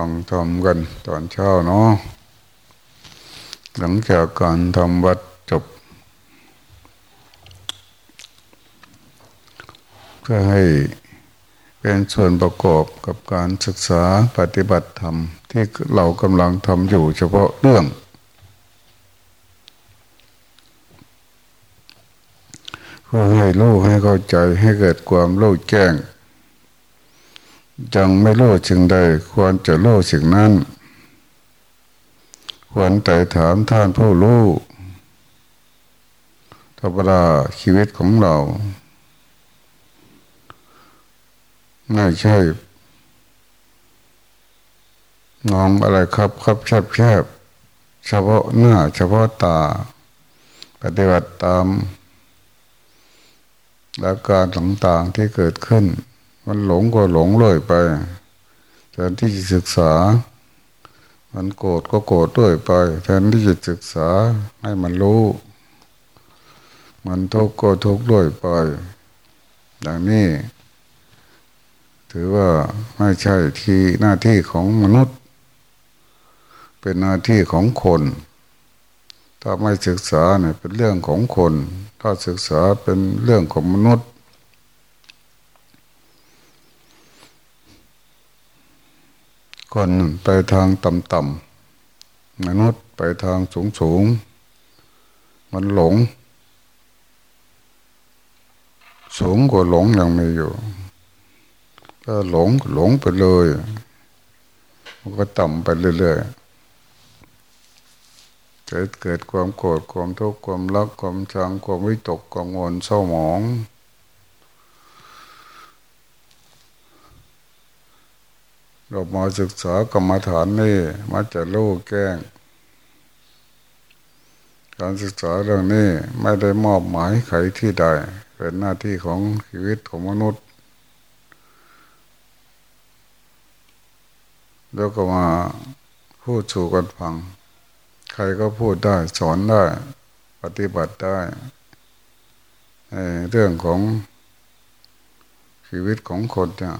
ฟังทำกันตอนเช้าเนาะหลังจากการทำวัดจบเพื่อให้เป็นส่วนประกอบกับการศึกษาปฏิบัติธรรม ที่เรากำลังทำอยู่เฉพาะเรื่อง เพื่อให้รู้ให้เข้าใจให้เกิดความรู้แจ้ง จังไม่รู้จึงใดควรจะรู้สิ่งนั้น ควรแต่ถามท่านผู้รู้ธรรมดาชีวิตของเรา ไม่ใช่งองอะไรครับครับแคบแคบเฉพาะหน้า เฉพาะตา ปฏิบัติตามอาการต่างๆที่เกิดขึ้น มันหลงก็หลงเลยไปแทนที่จะศึกษา มันโกรธก็โกรธด้วยไป แทนที่จะศึกษาให้มันรู้ มันทุกข์ก็ทุกข์ด้วยไป อย่างนี้ ถือว่าไม่ใช่ที่หน้าที่ของมนุษย์ เป็นหน้าที่ของคน ถ้าไม่ศึกษาเนี่ยเป็นเรื่องของคน ถ้าศึกษาเป็นเรื่องของมนุษย์ คนไปทางต่ำๆมนุษย์ไปทางสูงๆ มันหลง สูงกว่าหลงยังไม่อยู่ถ้าหลงหลงไปเลยมันก็ต่ำไปเรื่อยๆเกิดเกิดความโกรธความทุกข์ความรักความชังความวิตกกังวลเศร้าหมอง เรามาศึกษากรรมฐานนี่มาจะรู้แก้ง การศึกษาเรื่องนี้ไม่ได้มอบหมายใครที่ใด เป็นหน้าที่ของชีวิตของมนุษย์ แล้วก็มาพูดสู่กันฟัง ใครก็พูดได้สอนได้ ปฏิบัติได้เรื่องของชีวิตของคนเนี่ย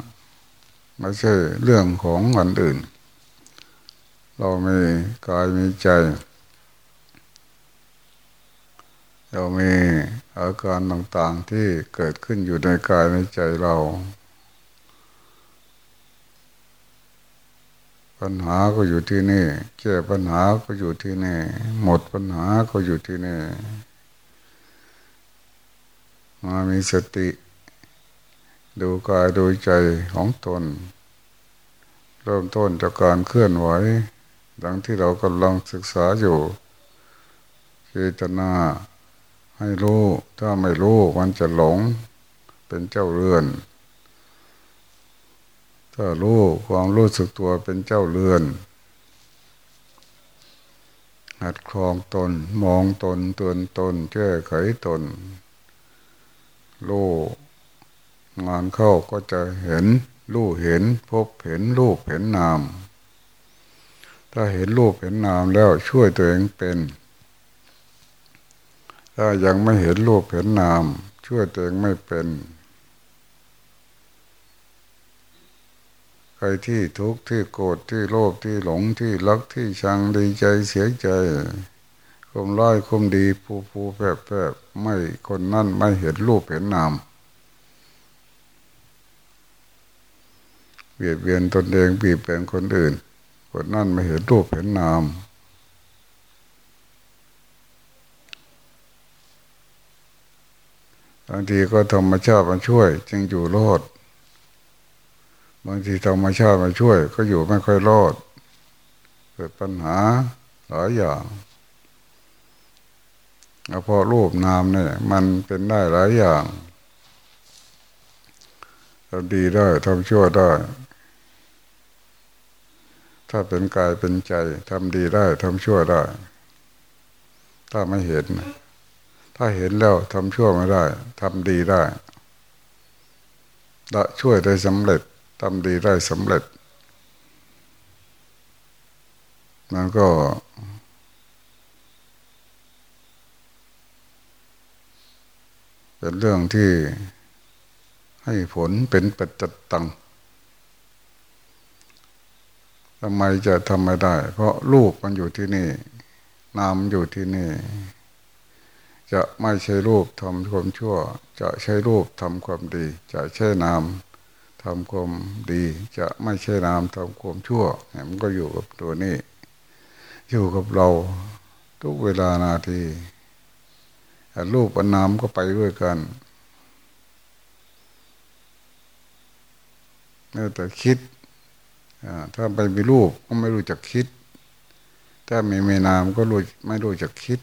ไม่ใช่เรื่องของคนอื่น เรามีกายมีใจ เรามีอาการต่างๆที่เกิดขึ้นอยู่ในกายในใจเรา ปัญหาก็อยู่ที่นี่แก้ปัญหาก็อยู่ที่นี่หมดปัญหาก็อยู่ที่นี่มามีสติ ดูกายดูใจของตน เริ่มต้นจากการเคลื่อนไหว ดังที่เรากำลังศึกษาอยู่เจตนาให้รู้ ถ้าไม่รู้มันจะหลง เป็นเจ้าเรือน ถ้ารู้ความรู้สึกตัวเป็นเจ้าเรือน หัดคลองตน มองตนเตือนตนแก้ไขตนรู้ งานเข้าก็จะเห็นรู้เห็น พบเห็นรูปเห็นนาม ถ้าเห็นรูปเห็นนามแล้วช่วยตัวเองเป็น ถ้ายังไม่เห็นรูปเห็นนาม ช่วยตัวเองไม่เป็น ใครที่ทุกข์ที่โกรธที่โลภที่หลงที่รักที่ชังดีใจเสียใจคมร้ายคมดีผูผูแผบแผบไม่คนนั่นไม่เห็นรูปเห็นนาม เบียดเบียนตนเองบีบเป็นคนอื่นคนนั่นไม่เห็นรูปเห็นนามบางทีก็ธรรมชาติมาช่วย จึงอยู่รอดบางทีธรรมชาติมาช่วย ก็อยู่ไม่ค่อยรอด เกิดปัญหาหลายอย่างเพราะรูปนามเนี่ย มันเป็นได้หลายอย่างทำดีได้ทำชั่วได้ ถ้าเป็นกายเป็นใจทำดีได้ทำชั่วได้ ถ้าไม่เห็น ถ้าเห็นแล้วทำชั่วไม่ได้ทำดีได้ละช่วยได้สำเร็จทำดีได้สำเร็จมันก็ เป็นเรื่องที่ให้ผลเป็นปัจจตัง ทำไมจะทำไม่ได้ เพราะรูปมันอยู่ที่นี่นามอยู่ที่นี่ จะไม่ใช่รูปทำความชั่ว จะใช้รูปทำความดี จะใช้นามทำความดี จะไม่ใช่นามทำความชั่วมันก็อยู่กับตัวนี้ อยู่กับเราทุกเวลานาทีรูปอนามก็ไปด้วยกันแต่คิด ถ้าไปมีรูปก็ไม่รู้จักคิด ถ้าไมีมีนามก็รู้ไม่รู้จักคิด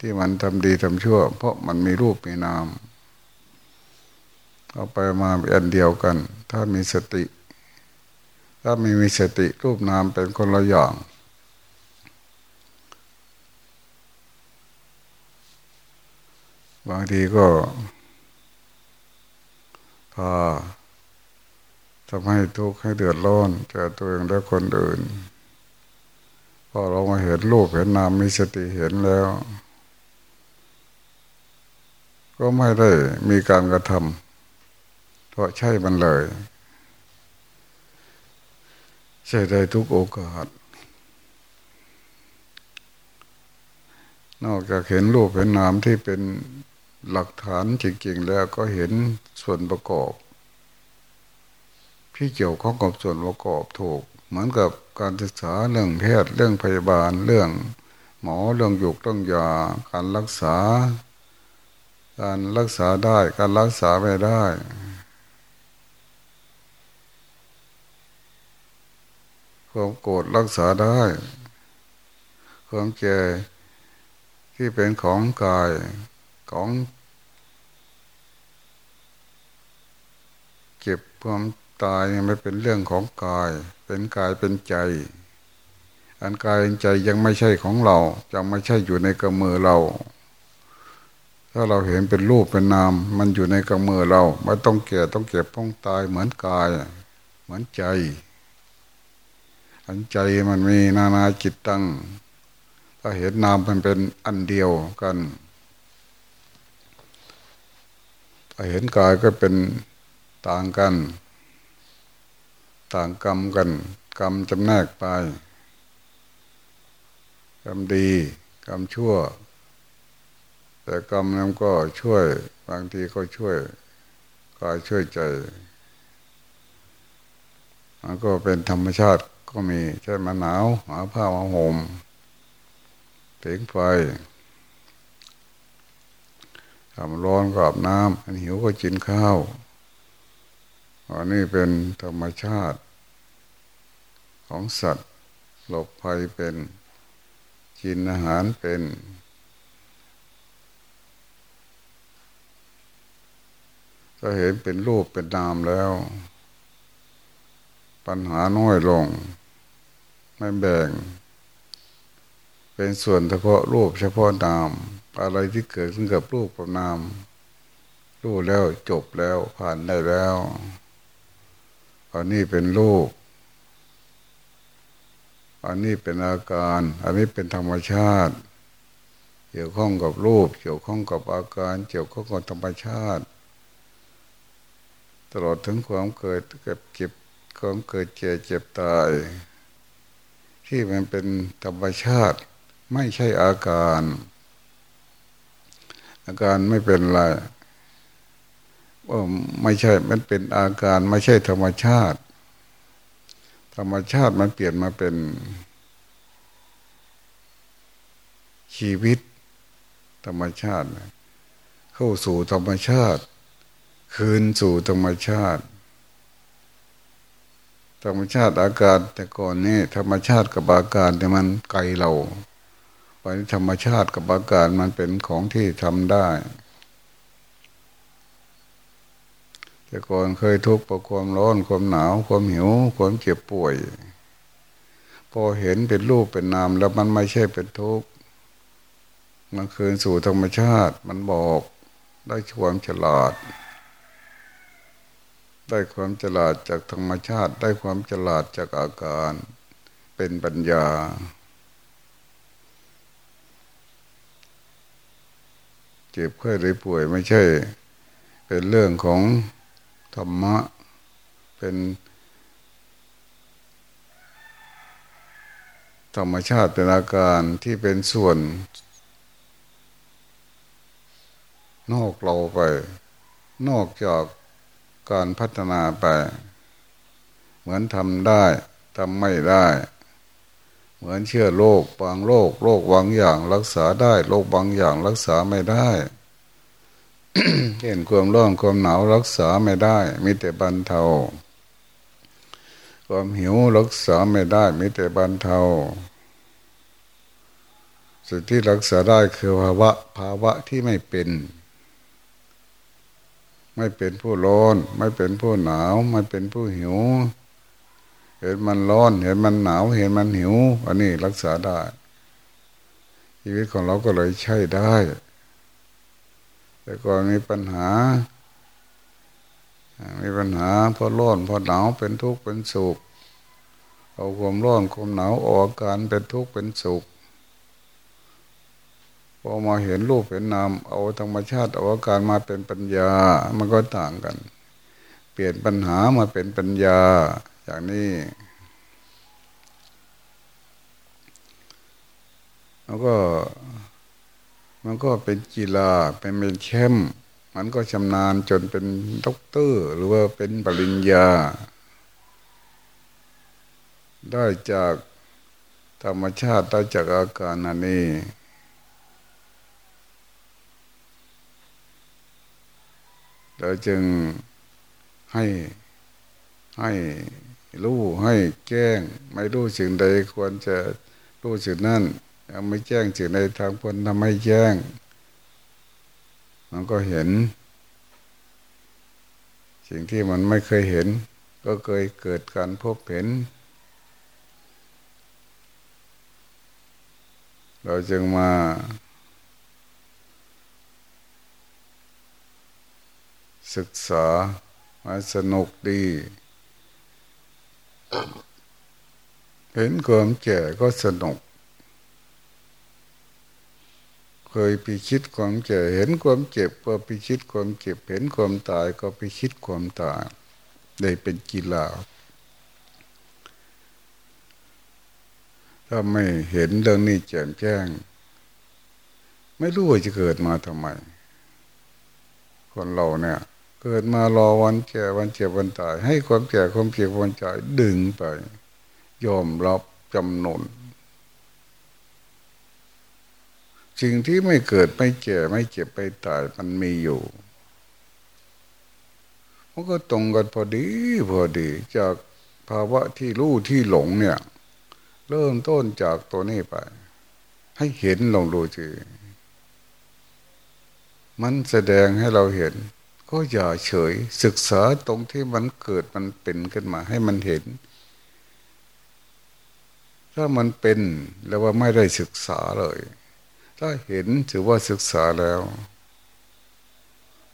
ที่มันทำดีทำชั่ว เพราะมันมีรูปมีนามเอาไปมาเป็นอันเดียวกัน ถ้ามีสติ ถ้าไม่มีสติรูปนามเป็นคนละอย่างบางทีก็พา ทำให้ทุกข์ให้เดือดร้อนแก่ตัวเองและคนอื่น พอเรามาเห็นรูปเห็นนามมีสติเห็นแล้ว ก็ไม่ได้มีการกระทำเพราะใช่มันเลย ใช่ได้ทุกโอกาส นอกจากเห็นรูปเห็นนามที่เป็นหลักฐานจริงๆแล้วก็เห็นส่วนประกอบ ที่เกี่ยวข้องกับส่วนประกอบถูก เหมือนกับการศึกษาเรื่องแพทย์เรื่องพยาบาลเรื่อง หมอเรื่องหยุกเรื่องยาการรักษา การรักษาได้การรักษาไม่ได้ความโกรธรักษาได้ความเจ็ที่เป็นของกายของเก็บความ ตายไม่เป็นเรื่องของกาย เป็นกายเป็นใจ อันกายใจยังไม่ใช่ของเรายังไม่ใช่อยู่ในกำมือเรา ถ้าเราเห็นเป็นรูปเป็นนาม มันอยู่ในกำมือเราไม่ต้องเก่ต้องเก็บต้องตายเหมือนกาย เหมือนใจ อันใจมันมีนานาจิตตั้งถ้าเห็นนามมันเป็นอันเดียวกันถ้าเห็นกายก็เป็นต่างกัน ต่างกรรมกัน กรรมจำแนกไป กรรมดี กรรมชั่ว แต่กรรมนั้นก็ช่วย บางทีก็ช่วยกายช่วยใจมันก็เป็นธรรมชาติก็มีใช่นมาหนาวหาผ้ามาห่มถึงไฟทำร้อนก็อาบน้ำอันหิวก็กินข้าวอันนี้เป็นธรรมชาติ ของสัตว์ หลบภัยเป็นกินอาหารเป็นก็เห็นเป็นรูปเป็นนามแล้ว ปัญหาน้อยลง ไม่แบ่ง เป็นส่วนเฉพาะรูปเฉพาะนาม อะไรที่เกิดขึ้นกับรูปกับนามรู้แล้วจบแล้วผ่านได้แล้วอันนี้เป็นรูป อันนี้เป็นอาการ อันนี้เป็นธรรมชาติ เกี่ยวข้องกับรูป เกี่ยวข้องกับอาการ เกี่ยวข้องกับธรรมชาติ ตลอดถึงความเกิดเก็บเก็บความเกิดเจ็บเจ็บตาย ที่มันเป็นธรรมชาติไม่ใช่อาการ อาการไม่เป็นไรว่าไม่ใช่มันเป็นอาการไม่ใช่ธรรมชาติ ธรรมชาติมันเปลี่ยนมาเป็น ชีวิต ธรรมชาติ เข้าสู่ธรรมชาติ คืนสู่ธรรมชาติ ธรรมชาติอาการแต่ก่อนนี่ธรรมชาติกับอาการแต่มันไกลเราวันธรรมชาติกับอาการมันเป็นของที่ทำได้ แต่ก่อนเคยทุกข์เพราะความร้อนความหนาวความหิวความเจ็บป่วย พอเห็นเป็นรูปเป็นนามแล้วมันไม่ใช่เป็นทุกข์มันคืนสู่ธรรมชาติมันบอกได้ความฉลาด ได้ความฉลาดจากธรรมชาติ ได้ความฉลาดจากอาการ เป็นปัญญา เจ็บไข้หรือป่วยไม่ใช่ เป็นเรื่องของ ธรรมะเป็นธรรมชาติเป็นอาการที่เป็นส่วน นอกเราไป นอกจากการพัฒนาไป เหมือนทำได้ทำไม่ได้ เหมือนเชื่อโรคบางโรคโรคบางอย่างรักษาได้โรคบางอย่างรักษาไม่ได้ เห็นความร้อนความหนาวรักษาไม่ได้ มีแต่บรรเทา ความหิวรักษาไม่ได้ มีแต่บรรเทา สิ่งที่รักษาได้คือภาวะภาวะที่ไม่เป็น ไม่เป็นผู้ร้อน ไม่เป็นผู้หนาว ไม่เป็นผู้หิว เห็นมันร้อน เห็นมันหนาว เห็นมันหิว อันนี้รักษาได้ ชีวิตของเราก็เลยใช่ได้ แต่ก่อนมีปัญหา มีปัญหาพอร้อนพอหนาวเป็นทุกข์เป็นสุขเอาความร้อนความหนาวออกการเป็นทุกข์เป็นสุขพอมาเห็นรูปเห็นนามเอาธรรมชาติเอาอาการมาเป็นปัญญา มันก็ต่างกัน เปลี่ยนปัญหามาเป็นปัญญาอย่างนี้แล้วก็ มันก็เป็นกีฬาเป็นเป็นแชมป์มันก็ชำนาญจนเป็นด็อกเตอร์ หรือว่าเป็นปริญญา ได้จากธรรมชาติได้จากอาการนันนี้เราจึงให้ให้รู้ให้แจ้ง ไม่รู้สิ่งใดควรจะรู้สิ่งนั้น ยังไม่แจ้งสิ่งใดทางพ้นทำให้แจ้ง มันก็เห็น สิ่งที่มันไม่เคยเห็น ก็เคยเกิดการพบเห็น เราจึงมาศึกษามาสนุกดี เห็นความแก่ก็สนุก เคยพิชิตความแก่เห็นความเจ็บก็พิชิตความเจ็บเห็นความตายก็พิชิตความตายได้เป็นกีฬาถ้าไม่เห็นเรื่องนี้แจ่มแจ้ง ไม่รู้ว่าจะเกิดมาทำไม คนเราเนี่ย เกิดมารอวันแก่วันเจ็บวันตาย ให้ความแก่ความเจ็บวันตายดึงไป ยอมรับจำนน สิ่งที่ไม่เกิดไม่แก่ไม่เจ็บไปตายมันมีอยู่มันก็ตรงกันพอดีพอดี จากภาวะที่รู้ที่หลงเนี่ย เริ่มต้นจากตัวนี้ไป ให้เห็นลองดูจีมันแสดงให้เราเห็น ก็อย่าเฉย ศึกษาตรงที่มันเกิดมันเป็นขึ้นมา ให้มันเห็น ถ้ามันเป็นแล้วว่าไม่ได้ศึกษาเลย ถ้าเห็นถือว่าศึกษาแล้ว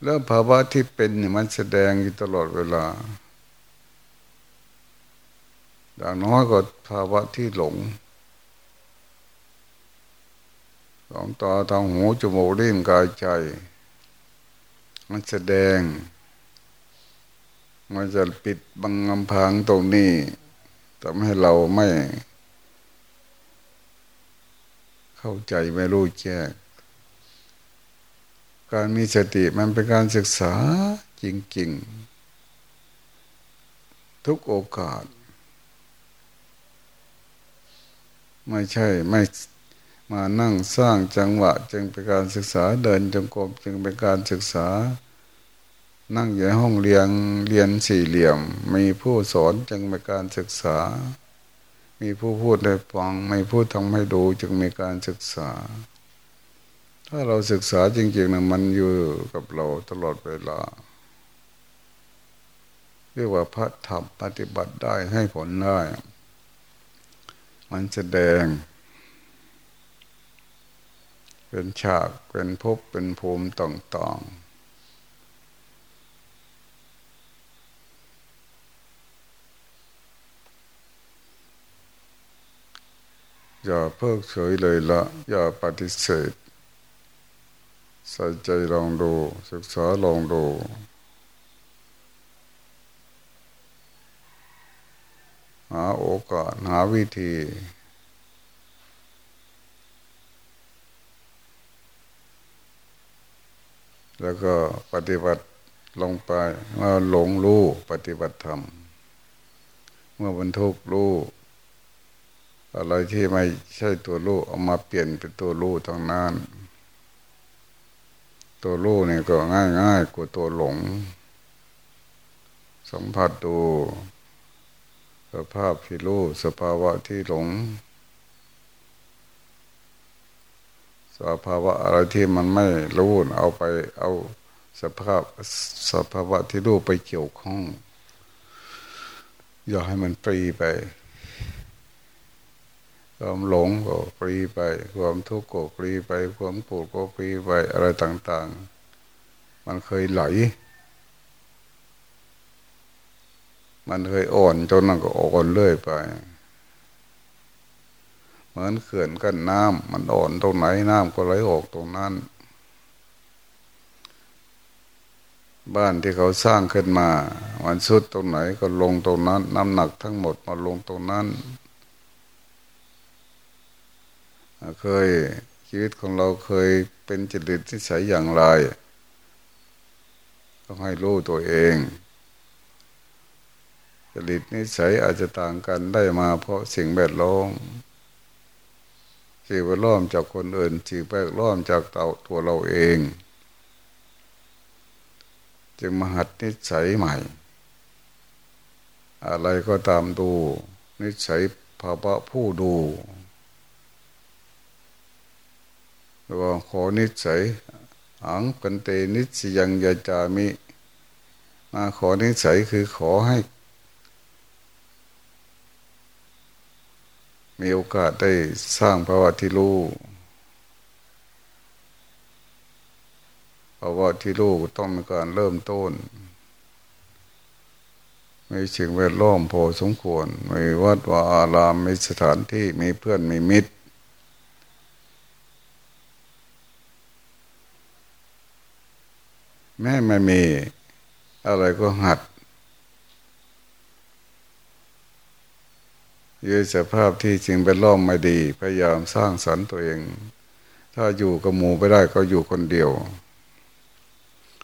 แล้วภาวะที่เป็นมันแสดงอยู่ตลอดเวลาอย่างน้อยก็ภาวะที่หลงสองตาทางหูจมูกลิ้นกายใจ มันแสดง มันจะปิดบังอำพางตรงนี้ทำให้เราไม่ เข้าใจไม่รู้แจ้งการมีสติมันเป็นการศึกษาจริงๆ ทุกโอกาส ไม่ใช่ไม่มานั่งสร้างจังหวะ จึงเป็นการศึกษาเดินจงกรมจึงเป็นการศึกษา นั่งอยู่ในห้องเรียนเรียนสี่เหลี่ยม มีผู้สอนจึงเป็นการศึกษา มีผู้พูดให้ฟังไม่พูดทำให้ดูจึงมีการศึกษา ถ้าเราศึกษาจริงๆนะมันอยู่กับเราตลอดเวลา เรียกว่าพระธรรมปฏิบัติได้ให้ผลได้ มันแสดง เป็นฉากเป็นภพเป็นภูมิต่างๆ อย่าเพิกเฉยเลยละ อย่าปฏิเสธ ใส่ใจลองดู ศึกษาลองดูหาโอกาสหาวิธี แล้วก็ปฏิบัติลงไปเมื่อหลงรู้ปฏิบัติธรรม เมื่อบรรทุกรู้ อะไรที่ไม่ใช่ตัวรู้เอามาเปลี่ยนเป็นตัวรู้ตรงนั้น ตัวรู้นี่ยก็ง่ายง่ายกว่าตัวหลง สัมผัสดูสภาพที่รู้สภาวะที่หลง สภาวะอะไรที่มันไม่รู้เอาไปเอาสภาพสภาวะที่รู้ไปเกี่ยวข้อง อย่าให้มันฟรีไป ความหลงก็ฟรีไป ความทุกข์ก็ฟรีไป ความปวดก็ฟรีไปอะไรต่าง ๆ มันเคยไหล มันเคยอ่อนจนมันก็อ่อนเรื่อยไป เหมือนเขื่อนกั้นน้ำมันอ่อนตรงไหนน้ำก็ไหลออกตรงนั้น บ้านที่เขาสร้างขึ้นมา มันสุดตรงไหนก็ลงตรงนั้น น้ำหนักทั้งหมดมาลงตรงนั้น เคยชีวิตของเราเคยเป็นจิตที่ใสอย่างไร ต้องให้รู้ตัวเองจริตนิสัยอาจจะต่างกันได้มาเพราะสิ่งแวดล้อมสิ่งแวดล้อมจากคนอื่นสิ่งแวดล้อมจากตัวเราเอง จึงมหัดนิสัยใหม่ อะไรก็ตามดู นิสัยภาวะผู้ดู หรือว่าขอนิสัยอังกันเตนิสยังยาจามิมาขอนิสัยคือขอให้ มีโอกาสได้สร้างภาวะที่รู้ภาวะที่รู้ต้องมีการเริ่มต้นมีสิ่งแวดล้อมพอสมควรมีวัดวาอารามมีสถานที่มีเพื่อนมีมิตร แม่ไม่มีอะไรก็หัดอยู่สภาพที่จริงเป็นล้อมไม่ดี พยายามสร้างสรรค์ตัวเอง ถ้าอยู่กับหมูไม่ได้ก็อยู่คนเดียว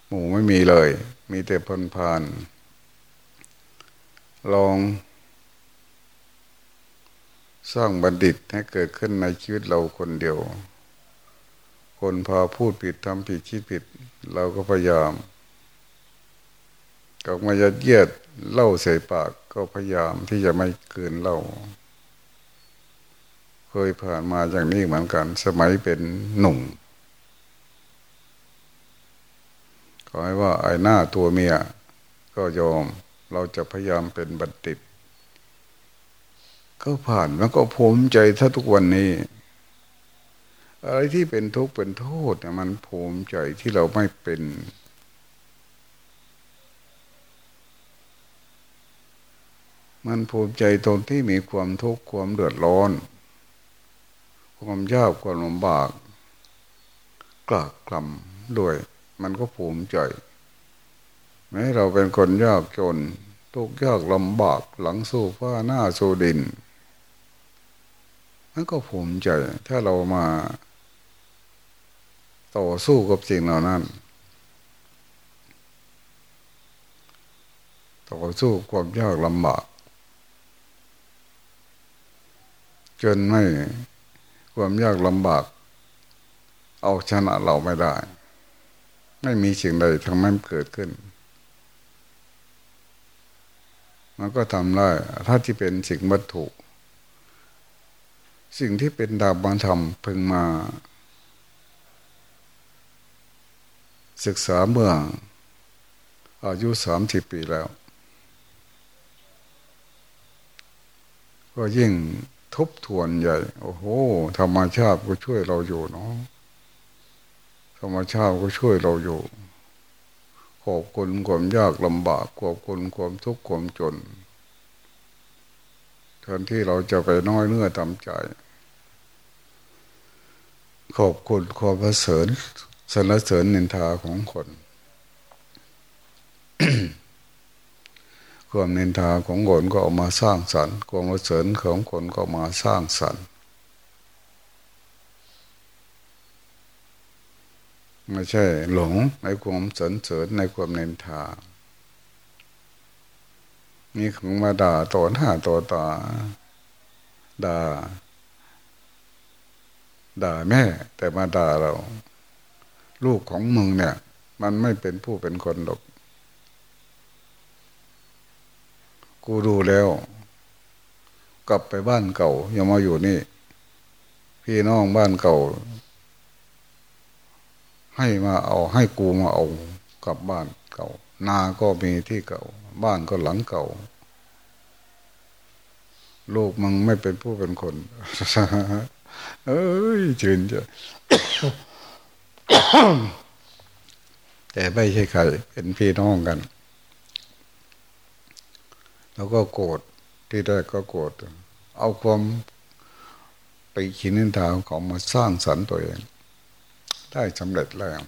หมูไม่มีเลย มีแต่พนพาน ลอง สร้างบัณฑิตให้เกิดขึ้นในชีวิตเราคนเดียว คนพาพูดผิดทำผิดคิดผิด เราก็พยายามก็มายัดเยียดเล่าใส่ปากก็พยายามที่จะไม่เกินเล่า เคยผ่านมาอย่างนี้เหมือนกัน สมัยเป็นหนุ่มขอให้ว่าไอ้หน้าตัวเมียก็ยอมเราจะพยายามเป็นบัณฑิตก็ผ่านมันก็ภูมิใจถ้าทุกวันนี้ อะไรที่เป็นทุกข์เป็นโทษมันภูมิใจที่เราไม่เป็น มันภูมิใจตรงที่มีความทุกข์ความเดือดร้อน ความยากความลำบากกลากกล่ำด้วย มันก็ภูมิใจแม้เราเป็นคนยากจนทุกข์ยากลำบากหลังสู้ฟ้าหน้าสู้ดินมันก็ภูมิใจถ้าเรามา ต่อสู้กับสิ่งเหล่านั้น ต่อสู้ความยากลำบาก จนไม่ความยากลำบาก เอาชนะเราไม่ได้ ไม่มีสิ่งใดทำให้มันเกิดขึ้น มันก็ทำได้ ถ้าที่เป็นสิ่งวัตถุ สิ่งที่เป็นดาบบางธรรมพึงมา ศึกษาเมื่อ อายุสามสิบปีแล้ว ก็ยิ่งทบทวนใหญ่ โอ้โห ธรรมชาติก็ช่วยเราอยู่เนาะธรรมชาติก็ช่วยเราอยู่ ขอบคุณความยากลำบาก ขอบคุณความทุกข์ความจนแทนที่เราจะไปน้อยเนื้อตามใจ ขอบคุณความประเสริญ สรรเสริญนินทาของคน ความนินทาของคนก็ออกมาสร้างสรรค์ความเสริญของคนก็มาสร้างสรรค์ไม่ใช่ หลงในความสนเสริญในความเนินทามีของมาด่าตัวหน้าตัวตาด่า ด่าแม่ แต่มาด่าเรา ลูกของมึงเนี่ย มันไม่เป็นผู้เป็นคนหรอก กูดูแล้ว กลับไปบ้านเก่า อย่ามาอยู่นี่ พี่น้องบ้านเก่า ให้มาเอา ให้กูมาเอากลับบ้านเก่า นาก็มีที่เก่า บ้านก็หลังเก่าลูกมึงไม่เป็นผู้เป็นคน เอ้ยจืนจะ แต่ไม่ใช่ใครเป็นพี่น้องกัน แล้วก็โกรธที่ได้ก็โกรธเอาความไปขีนินทาของมาสร้างสรรค์ตัวเอง ได้สำเร็จแล้ว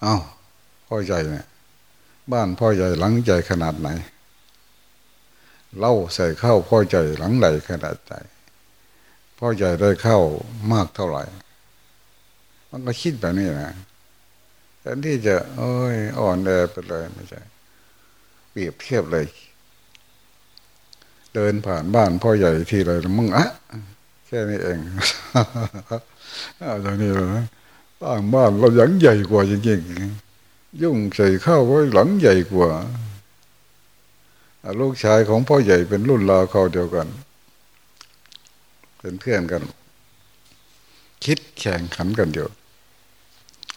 เอาพ่อใหญ่เนี่ยบ้านพ่อใหญ่หลังใหญ่ขนาดไหน เล่าใส่ข้าวพ่อใจหลังไหลขนาดใจพ่อใจได้เข้ามากเท่าไหร่ มันก็คิดแบบนี้นะแทนที่จะเอ้ยอ่อนแอไปเลยไม่ใช่เปรียบเทียบเลย เดินผ่านบ้านพ่อใหญ่ทีเลยมึงอะแค่นี้เองเอาตรงนี้เลยบ้านบ้านเราหลังใหญ่กว่าจริงๆยุ่งใส่ข้าวไว้หลังใหญ่กว่าลูกชายของพ่อใหญ่เป็นรุ่นราวเขาเดียวกัน เป็นเพื่อนกัน คิดแข่งขันกันอยู่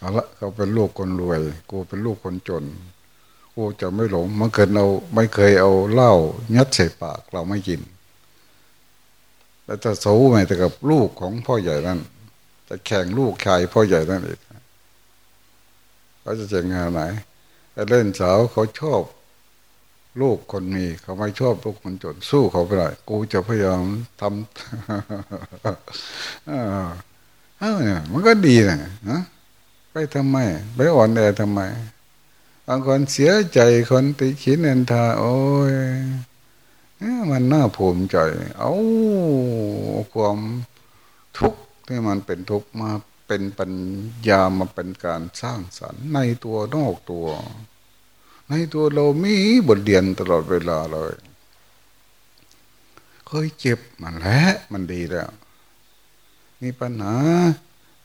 เอาละเขาเป็นลูกคนรวย กูเป็นลูกคนจน กูจะไม่หลงมันเกิดเราไม่เคยเอาเหล้ายัดใส่ปากเราไม่กินแล้วจะสู้ไหมแต่กับลูกของพ่อใหญ่นั่นจะแข่งลูกชายพ่อใหญ่นั่นเองเขาจะเจ๋งานไหนเล่นสาวเขาชอบลูกคนมีเขาไม่ชอบลูกคนจนสู้เขาไปได้กูจะพยายามทำเออเนี่ยมันก็ดีนะนะ ไปทำไม ไปอ่อนแอทำไม บางคนเสียใจคนติขินเอนทา โอ้ยมันน่าภูมิใจ เอาความทุกข์ที่มันเป็นทุกข์มาเป็นปัญญามาเป็นการสร้างสรรค์ในตัวนอกตัว ในตัวเรามีบทเรียนตลอดเวลาเลยเคยเจ็บมันแหละมันดีแล้ว มีปัญหา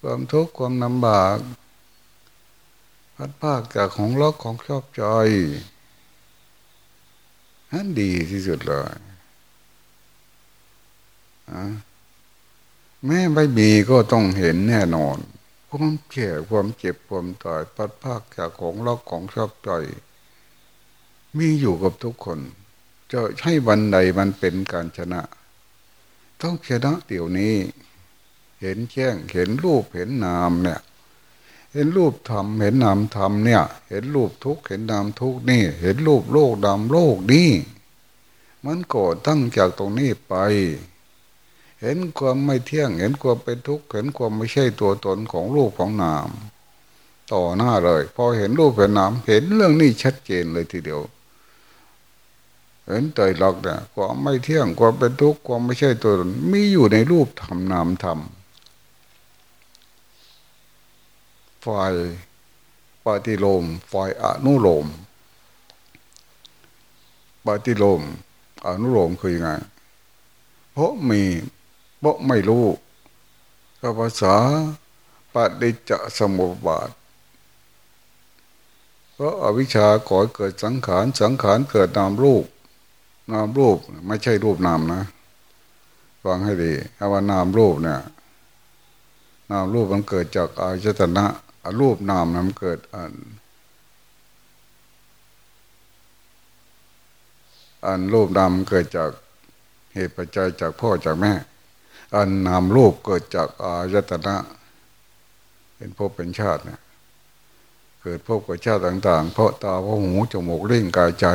ความทุกข์ความลำบาก พัดภาคจากของรักของชอบใจนั่นดีที่สุดเลยแม่ไม่มีก็ต้องเห็นแน่นอนความเจ็บความเจ็บความตายพัดภาคจากของรักของชอบใจมีอยู่กับทุกคน จะให้วันใดมันเป็นการชนะ ต้องชนะเดี๋ยวนี้ เห็นแจ้งเห็นรูปเห็นนามเนี่ย เห็นรูปธรรมเห็นนามธรรมเนี่ย เห็นรูปทุกเห็นนามทุกนี่ เห็นรูปโลกดำโลกนี่มันก่อตั้งจากตรงนี้ไป เห็นความไม่เที่ยง เห็นความเป็นทุกข์เห็นความไม่ใช่ตัวตนของรูปของนามต่อหน้าเลย พอเห็นรูปเห็นนามเห็นเรื่องนี้ชัดเจนเลยทีเดียว เห็นใจหลักเนี่ยความไม่เที่ยงความเป็นทุกข์ความไม่ใช่ตัวตนมีอยู่ในรูปธรรมนามธรรม ฝ่ายปฏิโลมฝ่ายอนุโลมปฏิโลมอนุโลมคือยังไง เพราะมีเพราะไม่รู้ก็ภาษาปฏิจจสมุปบาท เพราะอวิชชาก่อเกิดสังขาร สังขารเกิดนามรูป นามรูปไม่ใช่รูปนามนะฟังให้ดีคำว่านามรูปเนี่ยนามรูปมันเกิดจากอายตนะ รูปนามมันเกิดอัน อันรูปนามเกิดจากเหตุปัจจัยจากพ่อจากแม่ อันนามรูปเกิดจากอายตนะ เป็นภพเป็นชาติเนี่ยเกิดภพกับชาติต่าง ๆ เพราะตาเพราะหูจมูกเล่งกายใจ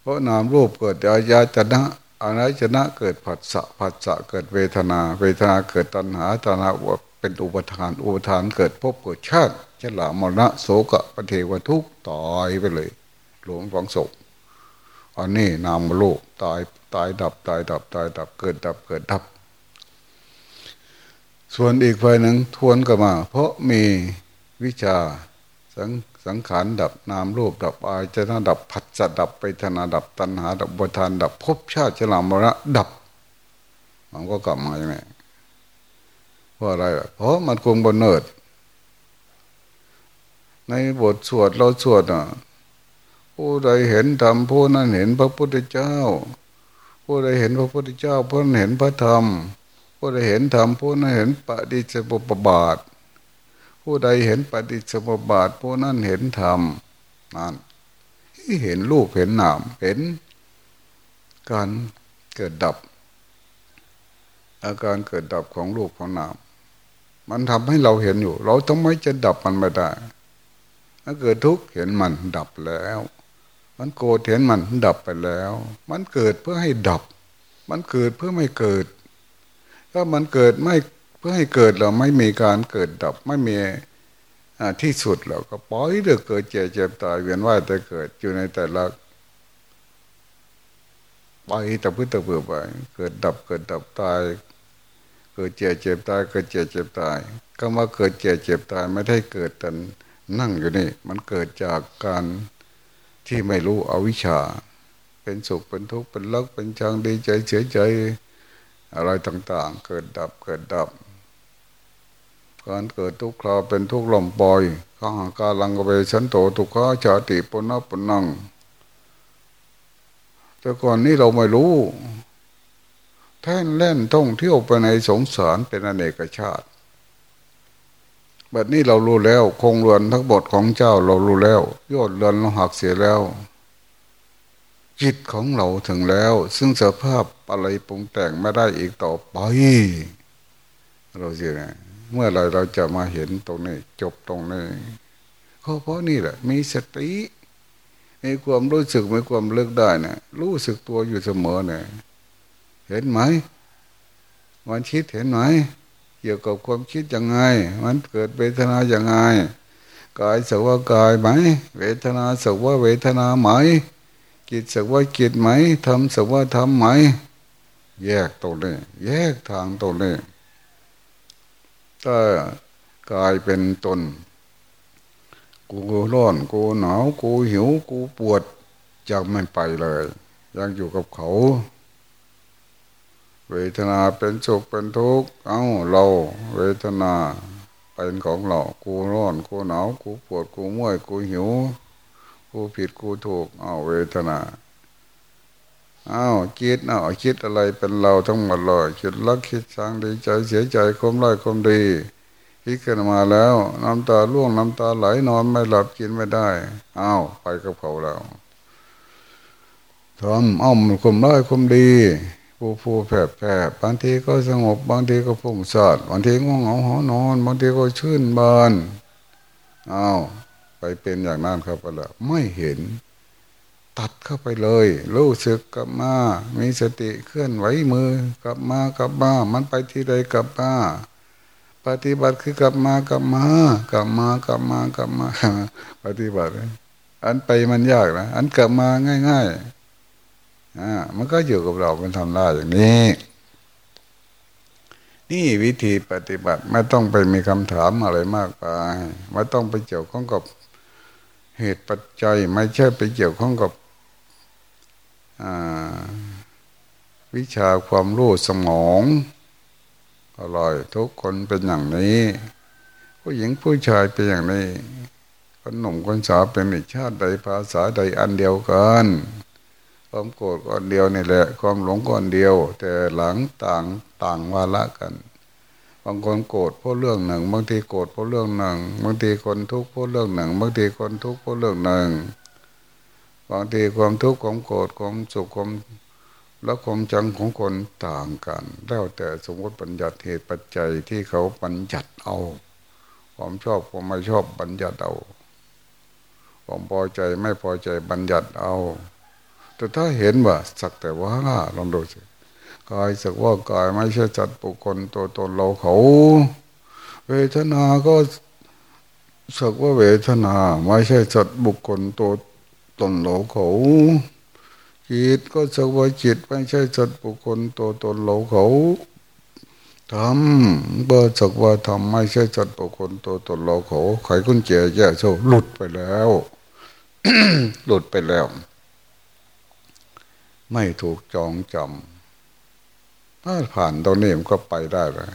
เพราะนามรูปเกิดอายาจนะอานจนะเกิดผัสสะผัสสะเกิดเวทนา เวทนาเกิดตัณหาตัณหา เป็นอุปทาน อุปทานเกิดพบเกิดชาติชลามรณะโสกะปเทวทุกตายไปเลย หลวงฝังศพอันนี้นามโลกตายตายดับตายดับตายดับเกิดดับเกิดดับ ส่วนอีกฝ่ายหนึ่งทวนกลับมา เพราะมีวิชาสังสังขารดับนามรูปดับอายจะนาดับผัสสะดับไปธนาดับตัณหา ดับบทานดับภพชาติชรามระดับ มันก็กลับมาอย่างนี้ เพราะอะไรเพราะมันคงบนเนิด ในบทสวดเราสวดอะผู้ใดเห็นธรรมผู้นั้นเห็นพระพุทธเจ้า ผู้ใดเห็นพระพุทธเจ้าผู้นั้นเห็นพระธรรม ผู้ใดเห็นธรรมผู้นั้นเห็นปฏิจจสมุปบาท ผู้ใดเห็นปฏิจจสมุปบาท ผู้นั้นเห็นธรรมนั่นเห็นรูปเห็นนามเห็น การเกิดดับ อาการเกิดดับของรูปของนาม มันทำให้เราเห็นอยู่ เราทำไมจะดับมันไม่ได้ถ้าเกิดทุกข์เห็นมันดับแล้ว มันโกรธเห็นมันดับไปแล้ว มันเกิดเพื่อให้ดับ มันเกิดเพื่อไม่เกิด ถ้ามันเกิดไม่เพื่อให้เกิดเราไม่มีการเกิดดับไม่มีที่สุดเราก็ปล่อยเดือเกิดเจ็บเจ็บตายเวียนว่ายแต่เกิดอยู่ในแต่ละไปแต่พื้นตะเบื่อไปเกิดดับเกิดดับตาย เกิดเจ็บเจ็บตายเกิดเจ็บเจ็บตาย ก็มาเกิดเจ็บเจ็บตายไม่ได้เกิดแต่นั่งอยู่นี่ มันเกิดจากการที่ไม่รู้อวิชชา เป็นสุขเป็นทุกข์เป็นรักเป็นชังดีใจเฉยใจ อะไรต่างๆ เกิดดับเกิดดับการเกิดทุกข์คราเป็นทุกข์ลมปล่อยข้ากาลังกเวชันโตทุกข์ชาติปนปนังแต่ก่อนนี้เราไม่รู้ แท่นเล่นท่องเที่ยวไปในสงสารเป็นอเนกชาติแบบนี้เรารู้แล้ว คงเรือนทั้งบทของเจ้าเรารู้แล้วยอดเรือนเราหักเสียแล้ว จิตของเราถึงแล้ว ซึ่งสภาพอะไรปรุงแต่งไม่ได้อีกต่อไปเราจะเมื่อไรเราจะมาเห็นตรงนี้จบตรงนี้ก็เพราะนี่แหละ มีสติมีความรู้สึกมีความเลิกได้นะรู้สึกตัวอยู่เสมอเนี่ย เห็นไหมวันคิดเห็นไหมเกี่ยวกับความคิดยังไง มันเกิดเวทนาอย่างไงกายสักว่ากายไหม เวทนาสักว่าเวทนาไหมจิตสักว่าจิตไหมทำสักว่าทำไหม แยกตรงนี้แยกทางตรงนี้ถ้ากายเป็นตน กูร้อน กูหนาว กูหิว กูปวดยังไม่ไปเลย ยังอยู่กับเขา เวทนาเป็นสุขเป็นทุกข์ เอาเรา เวทนาเป็นของเรา กูร้อน กูหนาว กูปวด กูเมื่อย กูหิว กูผิด กูถูก เอาเวทนา เอาคิด เอาคิดอะไรเป็นเราทั้งหมดเลยคิดรักคิดชังดีใจเสียใจคมร้ายคมดีคิดขึ้นมาแล้ว น้ำตาล่วงน้ำตาไหลนอนไม่หลับกินไม่ได้เอาไปกับเขาแล้วทำอ้อมคมร้ายคมดี ผู้ผู้แผลแผลบางทีก็สงบบางทีก็พุ่งสอดบางทีง่วงเหงาหอนอน บางทีก็ชื่นบานอ้าวไปเป็นอย่างนั้นครับไปแล้วไม่เห็น ตัดเข้าไปเลย รู้สึกกลับมา มีสติเคลื่อนไหวมือกลับมากลับมามันไปที่ใดกลับมาปฏิบัติคือกลับมากลับมากลับมากลับมากลับมา ปฏิบัติ อันไปมันยากนะ อันกลับมาง่าย ๆ อ่ามันก็อยู่กับเราเป็นทำได้อย่างนี้ นี่วิธีปฏิบัติไม่ต้องไปมีคำถามอะไรมากไปไม่ต้องไปเกี่ยวข้องกับเหตุปัจจัย ไม่ใช่ไปเกี่ยวข้องกับวิชาความรู้สมองอร่อยทุกคนเป็นอย่างนี้ ผู้หญิงผู้ชายเป็นอย่างนี้คนหนุ่มคนสาวเป็นอีกชาติใดภาษาใดอันเดียวกัน ความโกรธก้อนเดียวนี่แหละ ความหลงก้อนเดียว แต่หลังต่างต่างวาระกัน บางคนโกรธเพราะเรื่องหนึ่ง บางทีโกรธเพราะเรื่องหนึ่ง บางทีคนทุกข์เพราะเรื่องหนึ่ง บางทีคนทุกข์เพราะเรื่องหนึ่ง บางทีความทุกข์ความโกรธความสุขความและความจังของคนต่างกัน แล้วแต่สมมติปัญญัติเหตุปัจจัยที่เขาปัญญัติเอา ความชอบความไม่ชอบปัญญัติเอา ความพอใจไม่พอใจบัญญัติเอา แต่ถ้าเห็นว่าสักแต่ว่าลองดูสิกายสักว่ากายไม่ใช่จัดบุคคลตัวตนเราเขา เวทนาก็สักว่าเวทนาไม่ใช่จัดบุคคลตัวตนเราเขาจิตก็สักว่าจิตไม่ใช่จัดบุคคลตัวตนเราเขาทำเบอร์จกว่าทำไม่ใช่จัดบุคคลตัวตนเราเขาไขกุญแจแย่โซหลุดไปแล้ว หลุดไปแล้ว ไม่ถูกจองจำถ้าผ่านตรงนี้มันก็ไปได้เลย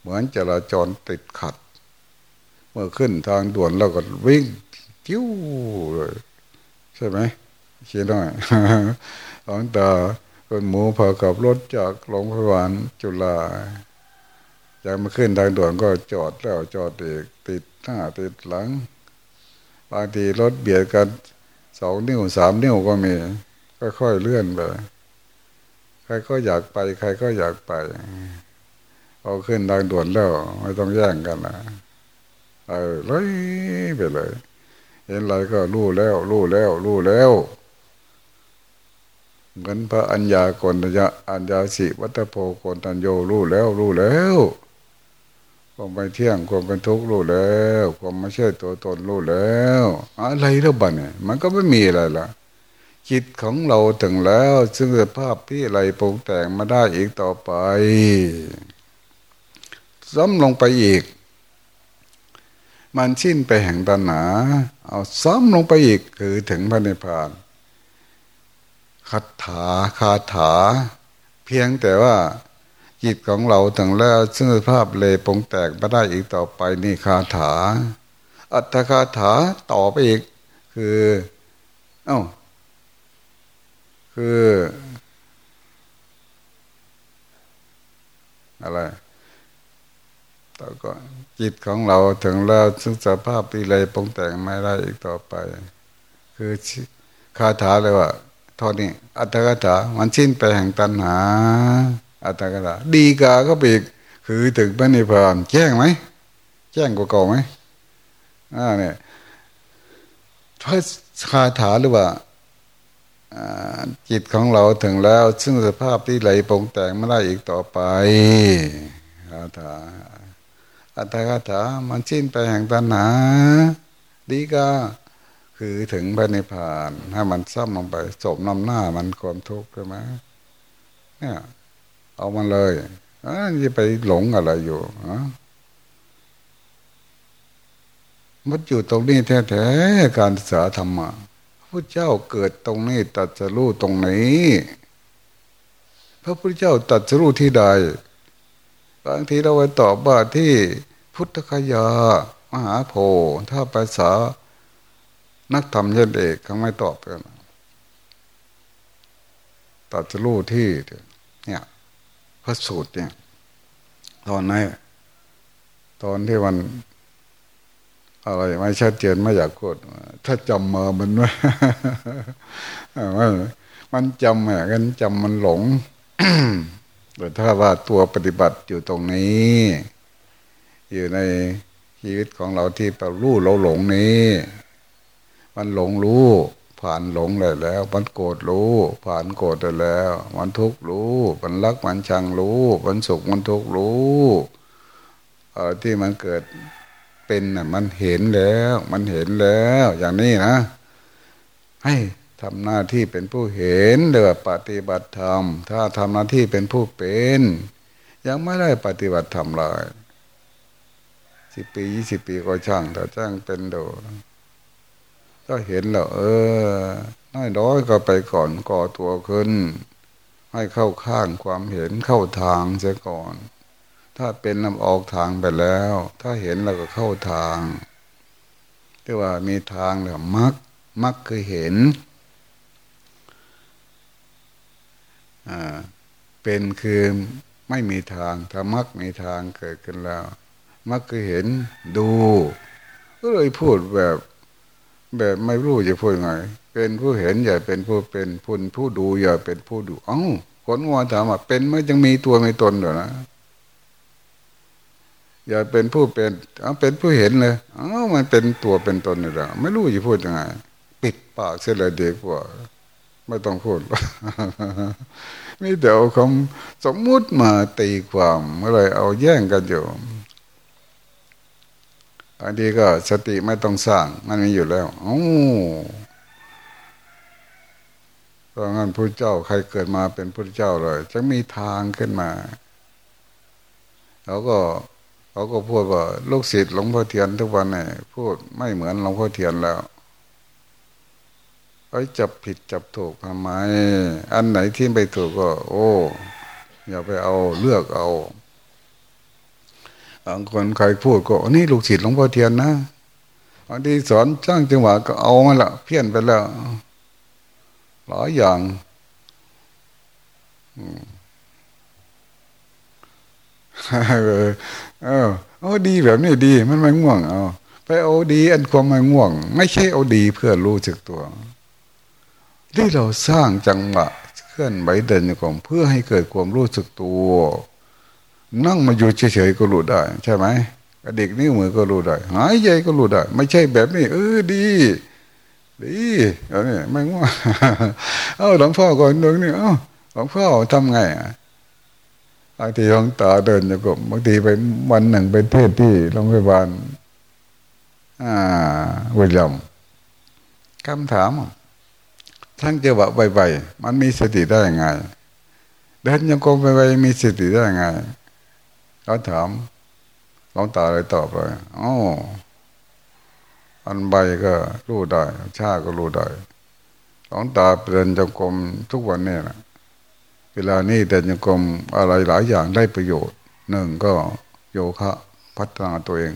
เหมือนจราจรติดขัด เมื่อขึ้นทางด่วนแล้วก็วิ่งจิ้วเลยใช่ไหมคิดหน่อยหลังตาคนหมูพากับรถจากโรงพยาบาลจุฬาอยากมาขึ้นทางด่วนก็จอดแล้วจอดอีกติดหน้าติดหลัง บางทีรถเบียดกันสองนิ้วสามนิ้วก็มี ค่อยๆเลื่อนไปใครก็อยากไป ใครก็อยากไป เอาขึ้นทางด่วนแล้วไม่ต้องแย่งกันนะเออเลยไปเลย เห็นอะไรก็รู้แล้ว รู้แล้ว รู้แล้วเหมือนพระอัญญากรยะอัญญาสิวัตโพกนตัญโยรู้แล้วรู้แล้วความไม่เที่ยงความเป็นทุกข์รู้แล้วความไม่ใช่ตัวตนรู้แล้ว อะไรแล้วบ้าเนี่ยมันก็ไม่มีอะไรละ จิตของเราถึงแล้ว ซึ่งสภาพที่อะไรปรุงแต่งมาได้อีกต่อไป ซ้ำลงไปอีก มันชิ้นไปแห่งตัณหา เอาซ้ำลงไปอีกคือถึงพระนิพพานคาถาคาถา เพียงแต่ว่าจิตของเราถึงแล้วซึ่งสภาพเลยปงแตกไม่ได้อีกต่อไปนี่คาถา อัตถคาถาต่อไปอีก คือ เอ้า คือ อะไรแต่ก็จิตของเราถึงแล้วซึ่งสภาพปีเลยปงแต่งไม่ได้อีกต่อไป คือคาถาเลยว่าทอนี้อัตถกถามันสิ้นไปแห่งตัณหา อัตถกถาดีกาก็ปีกคือถึงพระนิพพานแจ้งไหมแจ้งกว่าเก่าไหมอ่าเนี่ยพระคาถาหรือว่า จิตของเราถึงแล้ว ซึ่งสภาพที่ไหลปงแต่งไม่ได้อีกต่อไปคาถาอัตถกถามันสิ้นไปแห่งตัณหาดีกาคือถึงพระนิพพานให้มันซ้ำลงไปสมนำหน้ามันความทุกข์ใช่ไหมเนี่ยเอามันเลยอจะไปหลงอะไรอยู่อะมันอยู่ตรงนี้แท้ๆการศึกษาธรรมะ พระเจ้าเกิดตรงนี้ตัดจะรู้ตรงนี้ พระพุทธเจ้าตัดจะรู้ที่ใดบางทีเราไปตอบว่าที่พุทธคยามหาโพถ้าภาษานักธรรมเยนเอกเขาไม่ตอบกันตัดจะรู้ที่เนี่ยพระสูตรเนี่ย ตอนนี้ตอนที่มัน อะไรไม่ชัดเจนไม่อยากพูดถ้าจำมามันว่ามันจำแหมกันจำมันหลงแต่ถ้าว่าตัวปฏิบัติอยู่ตรงนี้ อยู่ในชีวิตของเราที่เรารู้เราหลงนี้ มันหลงรู้ ผ่านหลงเลยแล้ว มันโกรธรู้ ผ่านโกรธได้แล้ว มันทุกข์รู้ มันรักมันชังรู้ มันสุขมันทุกข์รู้ เออที่มันเกิด เป็นน่ะ มันเห็นแล้ว มันเห็นแล้ว อย่างนี้นะ ให้ทำหน้าที่เป็นผู้เห็นเดือปฏิบัติธรรม ถ้าทำหน้าที่เป็นผู้เป็น ยังไม่ได้ปฏิบัติธรรมเลยสิบปียี่สิบปีก็ช่างแต่ช่างเป็นโดก็เห็นแล้วเออ น้อยน้อยก็ไปก่อนก่อตัวขึ้น ให้เข้าข้างความเห็นเข้าทางเสียก่อน ถ้าเป็นลำออกทางไปแล้ว ถ้าเห็นแล้วก็เข้าทางที่ว่ามีทางแบบมักมักคือเห็นอ่าเป็นคือไม่มีทางถ้ามักมีทางเกิดขึ้นแล้ว มักคือเห็นดู ก็เลยพูดแบบแบบไม่รู้จะพูดไง เป็นผู้เห็นอย่าเป็นผู้เป็นผู้ผู้ดูอย่าเป็นผู้ดู เอ้าคนงัวถามว่าเป็นไม่ยังมีตัวมีตนอยู่นะ อย่าเป็นผู้เป็นเอาเป็นผู้เห็นเลยเอ้ามันเป็นตัวเป็นตนอยู่แล้วไม่รู้จะพูดยังไงปิดปากเสียเลยเด็กว่าไม่ต้องพูดไม่เดี๋ยวคำสมมุติมาตีความเมื่อไรเอาแย่งกันอยู่บางทีก็สติไม่ต้องสร้าง มันมีอยู่แล้วโอ้เพราะงั้นพระเจ้าใครเกิดมาเป็นพระเจ้าเลยจะมีทางขึ้นมาเขาก็ เขาก็พูดว่าลูกศิษย์หลวงพ่อเทียนทุกวันเนี่ยพูดไม่เหมือนหลวงพ่อเทียนแล้วไอ้จับผิดจับถูกทำไม อันไหนที่ไปถูกก็ โอ้ อย่าไปเอาเลือกเอาบางคนใครพูดก็นี่ลูกศิษย์หลวงพ่อเทียนนะบางทีสอนจ้างจังหวะก็เอามาละเพี้ยนไปแล้วหลายอย่าง เออเออโอ้ดีแบบนี้ดี มันไม่ง่วงเอาไปเอาดีอันความไม่ง่วง ไม่ใช่เอาดีเพื่อรู้จักตัว ที่เราสร้างจังหวะเคลื่อนไหวเดินอยู่ก่อนเพื่อให้เกิดความรู้สึกตัว นั่งมาอยู่เฉยๆก็รู้ได้ ใช่ไหมเด็กนิ้วมือก็รู้ได้ หายใจก็รู้ได้ ไม่ใช่แบบนี้ เออดีดีเอานี่ไม่ง่วงเอาหลวงพ่อก่อนหนึ่งนี่เอ้าหลวงพ่อทำไงอะ บางทีหลวงตาเดินอยู่กับบางทีไปวันหนึ่งไปเทศที่โรงพยาบาลอ่าวิลมคำถาม ทั้งจะว่าใบๆมันมีสติได้ยังไง เดินยังกงไปๆมีสติได้ยังไงเขาถามหลวงตาเลยตอบเลยอ๋ออันใบก็รู้ได้ชาก็รู้ได้หลวงตาเดินจงกรมทุกวันเนี่ยนะ เวลานี้เดินจงกรมอะไรหลายอย่างได้ประโยชน์หนึ่งก็โยคะพัฒนาตัวเอง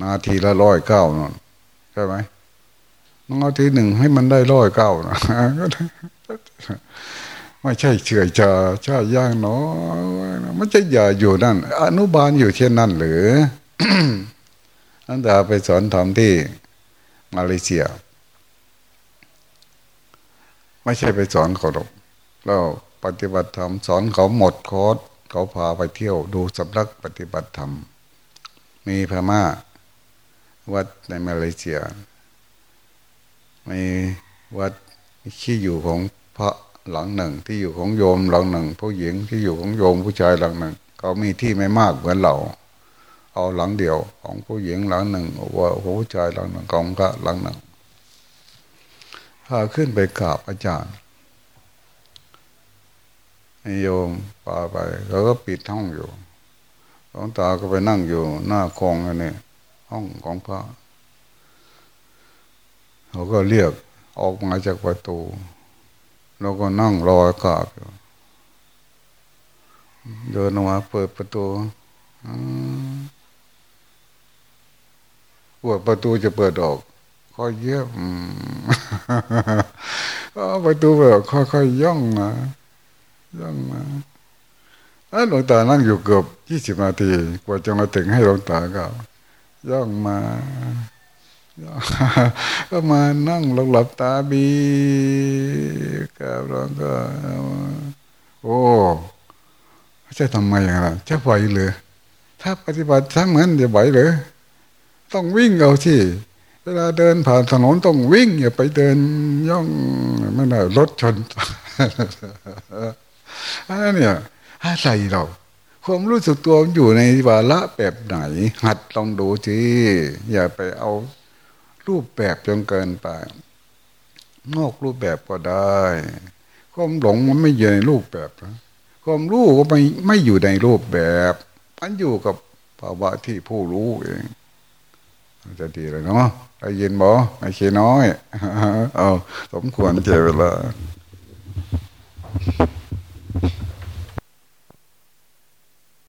นาทีละร้อยเก้านอนใช่ไหมนาทีหนึ่งให้มันได้ร้อยเก้านะไม่ใช่เฉื่อยชาชาย่างเนาะไมันจะอย่าอยู่นั่น อนุบาลอยู่เช่นนั้นหรืออันดาไปสอนทำที่มาเลเซีย ไม่ใช่ไปสอนเขาหรอกเรา ปฏิบัติธรรมสอนเขาหมดคอร์สเขาพาไปเที่ยวดูสำนักปฏิบัติธรรม มีพม่า วัดในมาเลเซีย มีวัดที่อยู่ของพระหลังหนึ่งที่อยู่ของโยมหลังหนึ่งผู้หญิงที่อยู่ของโยมผู้ชายหลังหนึ่ง เขามีที่ไม่มากเหมือนเรา เอาหลังเดียวของผู้หญิงหลังหนึ่งว่าผู้ชายหลังหนึ่งของพระหลังหนึ่งพาขึ้นไปกราบอาจารย์ โยมพาไปเขาก็ปิดห้องอยู่หลวงตาก็ไปนั่งอยู่ หน้าคลองอันนี้ห้องของพระเขาก็เรียกออกมาจากประตูเราก็นั่งรออากาศเดินออกมาเปิดประตูปวดประตูจะเปิดออกค่อยเยี่ยมประตูแบบค่อยๆย่องนะ ย่องมาหลวงตานั่งอยู่เกือบยี่สิบนาทีกว่าจะมาถึงให้หลวงตาก็ย่องมาก็มานั่งหลับหลับตาบีกับเราก็โอ้จะทำไมอย่างไรจะไหวหรือถ้าปฏิบัติทั้งนั้นจะไหวหรือต้องวิ่งเอาที่เวลาเดินผ่านถนนต้องวิ่งอย่าไปเดินย่องไม่ได้รถชน อันนี้เนี่ยอะไรเรา ความรู้สึกตัวอยู่ในวาระแบบไหน หัดลองดูทีอย่าไปเอารูปแบบจนเกินไปนอกรูปแบบก็ได้ ความหลงมันไม่อยู่ในรูปแบบความรู้ก็ไม่ไม่อยู่ในรูปแบบมันอยู่กับภาวะที่ผู้รู้เองจะดีเลยเนาะไอ้ยินบอไอ้เชน้อย เอาสมควรเจเวลา Thank you.